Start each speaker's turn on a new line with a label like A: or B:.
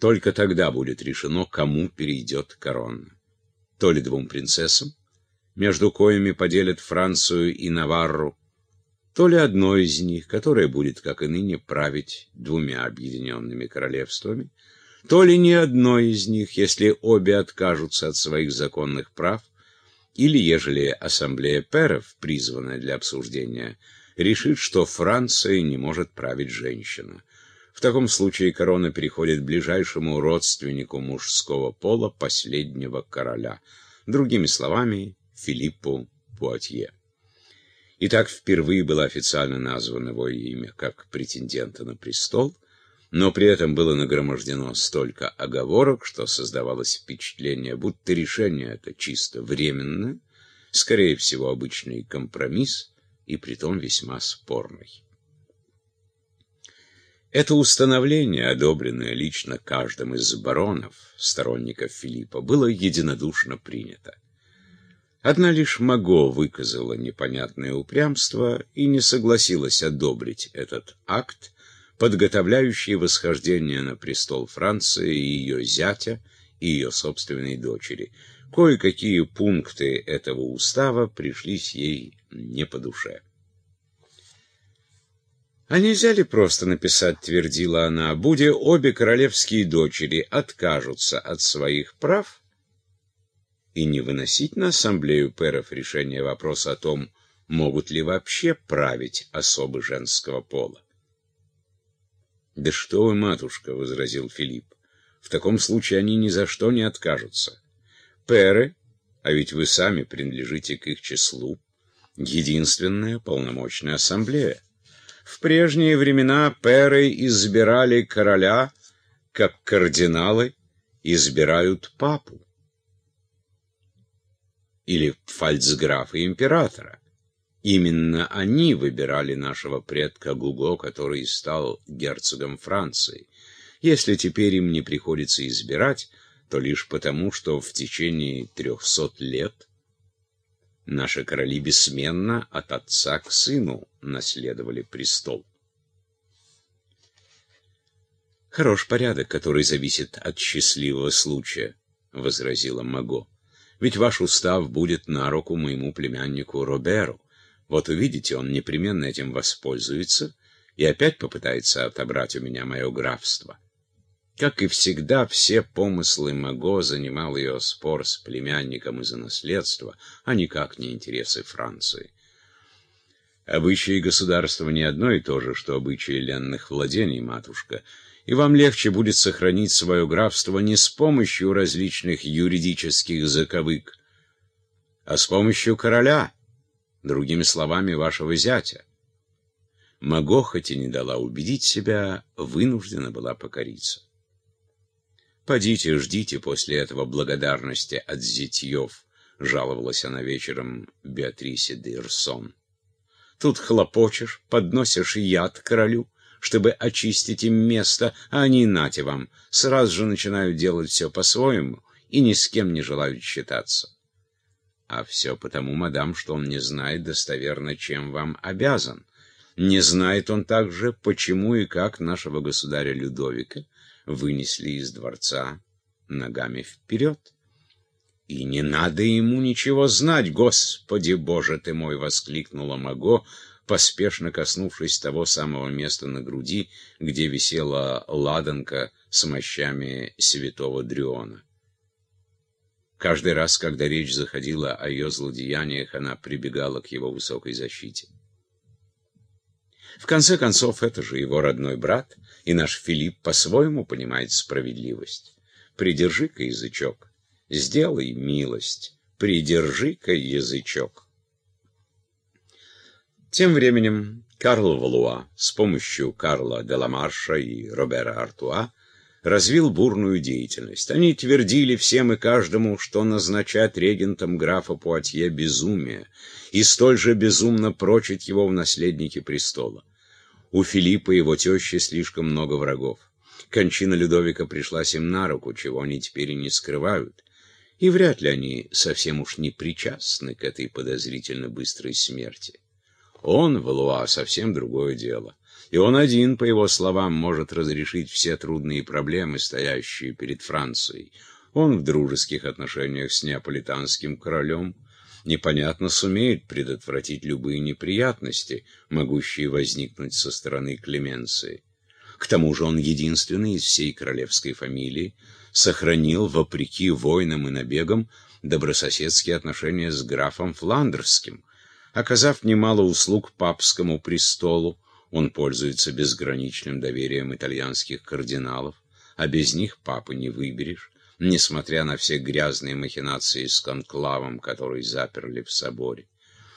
A: Только тогда будет решено, кому перейдет корона. То ли двум принцессам, между коями поделят Францию и Наварру, то ли одной из них, которая будет, как и ныне, править двумя объединенными королевствами, то ли ни одной из них, если обе откажутся от своих законных прав, или ежели ассамблея перов, призванная для обсуждения, решит, что Францией не может править женщина. В таком случае корона переходит ближайшему родственнику мужского пола последнего короля, другими словами, Филиппу Пуатье. И так впервые было официально названо его имя как претендента на престол, но при этом было нагромождено столько оговорок, что создавалось впечатление, будто решение это чисто временное, скорее всего, обычный компромисс, и притом весьма спорный. Это установление, одобренное лично каждым из баронов, сторонников Филиппа, было единодушно принято. Одна лишь Маго выказала непонятное упрямство и не согласилась одобрить этот акт, подготовляющий восхождение на престол Франции и ее зятя, и ее собственной дочери. Кое-какие пункты этого устава пришлись ей не по душе. «А нельзя ли просто написать, — твердила она, — будя обе королевские дочери откажутся от своих прав, — и не выносить на ассамблею пэров решение вопроса о том, могут ли вообще править особы женского пола. «Да что вы, матушка!» — возразил Филипп. «В таком случае они ни за что не откажутся. Пэры, а ведь вы сами принадлежите к их числу, единственная полномочная ассамблея. В прежние времена пэры избирали короля, как кардиналы избирают папу или фальцграфа императора. Именно они выбирали нашего предка Гуго, который стал герцогом Франции. Если теперь им не приходится избирать, то лишь потому, что в течение трехсот лет наши короли бессменно от отца к сыну наследовали престол. «Хорош порядок, который зависит от счастливого случая», — возразила Маго. Ведь ваш устав будет на руку моему племяннику Роберу. Вот увидите, он непременно этим воспользуется и опять попытается отобрать у меня мое графство. Как и всегда, все помыслы Маго занимал ее спор с племянником из-за наследства, а никак не интересы Франции. Обычаи государства не одно и то же, что обычаи ленных владений, матушка — и вам легче будет сохранить свое графство не с помощью различных юридических заковык, а с помощью короля, другими словами, вашего зятя. Маго, хоть и не дала убедить себя, вынуждена была покориться. «Подите, ждите после этого благодарности от зятьев», — жаловалась она вечером Беатрисе де Ирсон. «Тут хлопочешь, подносишь яд королю, чтобы очистить им место, а они, нате вам, сразу же начинают делать все по-своему и ни с кем не желают считаться. А все потому, мадам, что он не знает достоверно, чем вам обязан. Не знает он также, почему и как нашего государя Людовика вынесли из дворца ногами вперед. «И не надо ему ничего знать, Господи Боже ты мой!» — воскликнула Маго, поспешно коснувшись того самого места на груди, где висела ладанка с мощами святого Дриона. Каждый раз, когда речь заходила о ее злодеяниях, она прибегала к его высокой защите. В конце концов, это же его родной брат, и наш Филипп по-своему понимает справедливость. Придержи-ка язычок, сделай милость, придержи-ка язычок. Тем временем Карл Валуа с помощью Карла Деламарша и Робера Артуа развил бурную деятельность. Они твердили всем и каждому, что назначать регентом графа Пуатье безумие, и столь же безумно прочить его в наследнике престола. У Филиппа и его тещи слишком много врагов. Кончина Людовика пришлась им на руку, чего они теперь и не скрывают. И вряд ли они совсем уж не причастны к этой подозрительно быстрой смерти. Он, Валуа, совсем другое дело. И он один, по его словам, может разрешить все трудные проблемы, стоящие перед Францией. Он в дружеских отношениях с неаполитанским королем, непонятно сумеет предотвратить любые неприятности, могущие возникнуть со стороны Клеменции. К тому же он единственный из всей королевской фамилии сохранил, вопреки войнам и набегам, добрососедские отношения с графом Фландерским, оказав немало услуг папскому престолу, он пользуется безграничным доверием итальянских кардиналов, а без них папы не выберешь, несмотря на все грязные махинации с конклавом, который заперли в соборе.